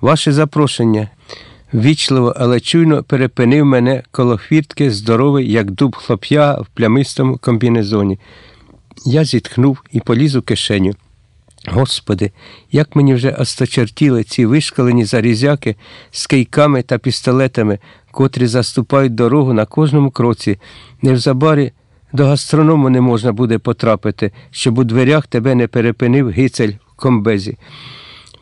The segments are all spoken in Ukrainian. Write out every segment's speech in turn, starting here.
Ваше запрошення. Вічливо, але чуйно перепинив мене коло хвіртки здоровий, як дуб хлоп'я в плямистому комбінезоні. Я зітхнув і поліз у кишеню. Господи, як мені вже осточертіли ці вишкалені зарізяки з кийками та пістолетами, котрі заступають дорогу на кожному кроці. Невзабарі до гастроному не можна буде потрапити, щоб у дверях тебе не перепинив гицель в комбезі.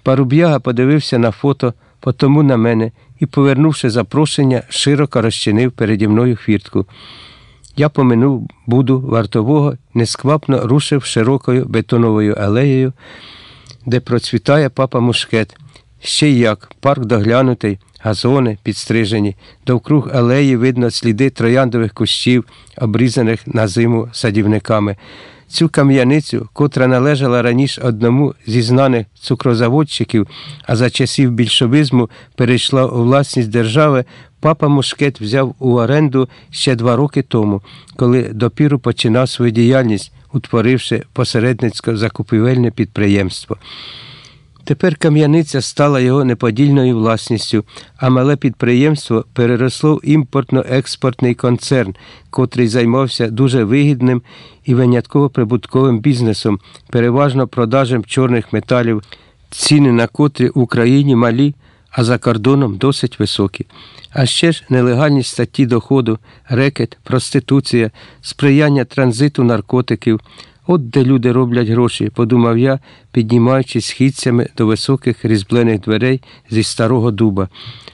Паруб'яга подивився на фото, потому на мене і, повернувши запрошення, широко розчинив переді мною хвіртку. Я поминув буду вартового, несквапно рушив широкою бетоновою алеєю, де процвітає папа мушкет. Ще як, парк доглянутий, газони підстрижені, довкруг алеї видно сліди трояндових кущів, обрізаних на зиму садівниками. Цю кам'яницю, котра належала раніше одному зі знаних цукрозаводчиків, а за часів більшовизму перейшла у власність держави, папа Мушкет взяв у оренду ще два роки тому, коли допіру починав свою діяльність, утворивши посередницько-закупівельне підприємство. Тепер кам'яниця стала його неподільною власністю, а мале підприємство переросло в імпортно-експортний концерн, котрий займався дуже вигідним і винятково прибутковим бізнесом, переважно продажем чорних металів, ціни на котрі в Україні малі, а за кордоном досить високі. А ще ж нелегальні статті доходу, рекет, проституція, сприяння транзиту наркотиків. От де люди роблять гроші, подумав я, піднімаючись східцями до високих різьблених дверей зі старого дуба.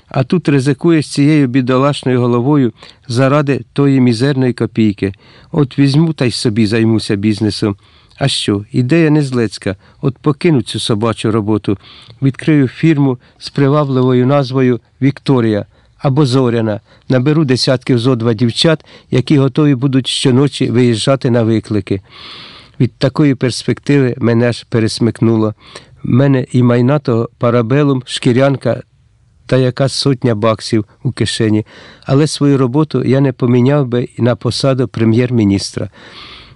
А тут ризикуєш цією бідолашною головою заради тої мізерної копійки. От візьму та й собі займуся бізнесом. А що, ідея не злецька, от покину цю собачу роботу, відкрию фірму з привабливою назвою Вікторія або Зоряна, наберу десятків зо два дівчат, які готові будуть щоночі виїжджати на виклики. Від такої перспективи мене ж пересмикнуло. В мене і майнатого парабелум, шкірянка та яка сотня баксів у кишені, але свою роботу я не поміняв би на посаду прем'єр-міністра.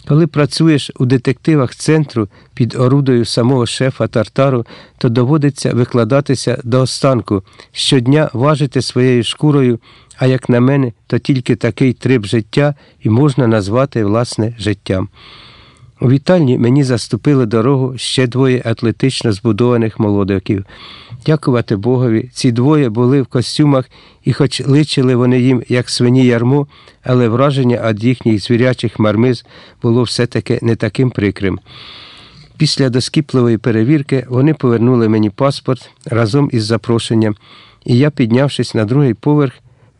Коли працюєш у детективах центру під орудою самого шефа Тартару, то доводиться викладатися до останку, щодня важити своєю шкурою, а як на мене, то тільки такий трип життя і можна назвати власне життям. У вітальні мені заступили дорогу ще двоє атлетично збудованих молодиків. Дякувати Богові, ці двоє були в костюмах, і, хоч личили вони їм, як свині ярмо, але враження від їхніх звірячих мармиз було все-таки не таким прикрим. Після доскіпливої перевірки вони повернули мені паспорт разом із запрошенням, і я, піднявшись на другий поверх,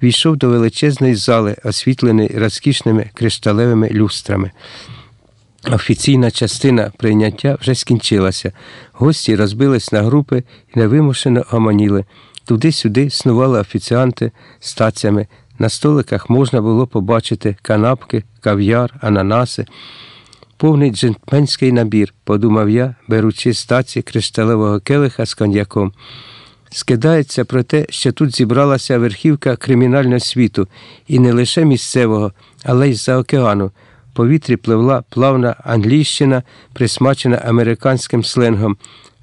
війшов до величезної зали, освітленої розкішними кришталевими люстрами. Офіційна частина прийняття вже скінчилася. Гості розбились на групи і невимушено гомоніли. Туди-сюди снували офіціанти з. На столиках можна було побачити канапки, кав'яр, ананаси. Повний джентльменський набір, подумав я, беручи з таці кришталевого келиха з коньяком. Скидається про те, що тут зібралася верхівка кримінального світу, і не лише місцевого, але й з-за океану повітрі пливла плавна англійщина, присмачена американським сленгом,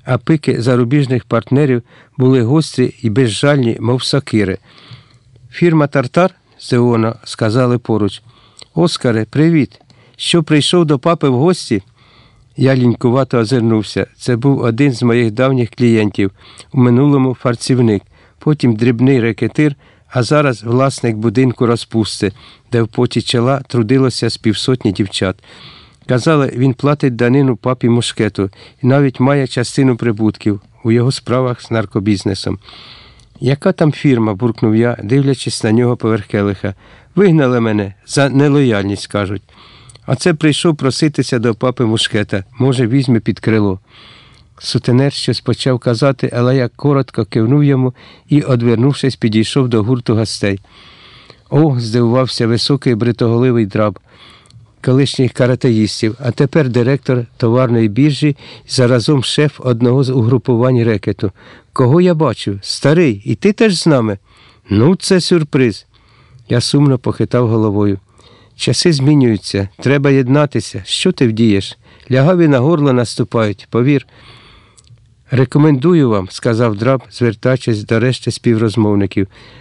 а пики зарубіжних партнерів були гострі і безжальні, мов сокири. Фірма Тартар Зеона сказали поруч. Оскаре, привіт! Що прийшов до папи в гості? Я лінькувато озирнувся. Це був один з моїх давніх клієнтів, у минулому фарцівник, потім дрібний рекетир а зараз власник будинку розпусти, де в поті чола трудилося з півсотні дівчат. Казали, він платить данину папі мушкету і навіть має частину прибутків у його справах з наркобізнесом. Яка там фірма? буркнув я, дивлячись на нього поверх келиха. Вигнали мене за нелояльність, кажуть. А це прийшов проситися до папи мушкета. Може, візьме під крило. Сутенер щось почав казати, але я коротко кивнув йому і, одвернувшись, підійшов до гурту гостей. О, здивувався високий бритоголивий драб колишніх каратеїстів, а тепер директор товарної біржі заразом шеф одного з угрупувань рекету. Кого я бачу? Старий, і ти теж з нами? Ну, це сюрприз. Я сумно похитав головою. Часи змінюються, треба єднатися. Що ти вдієш? Лягаві на горло наступають, повір. Рекомендую вам, сказав драб, звертаючись до решти співрозмовників.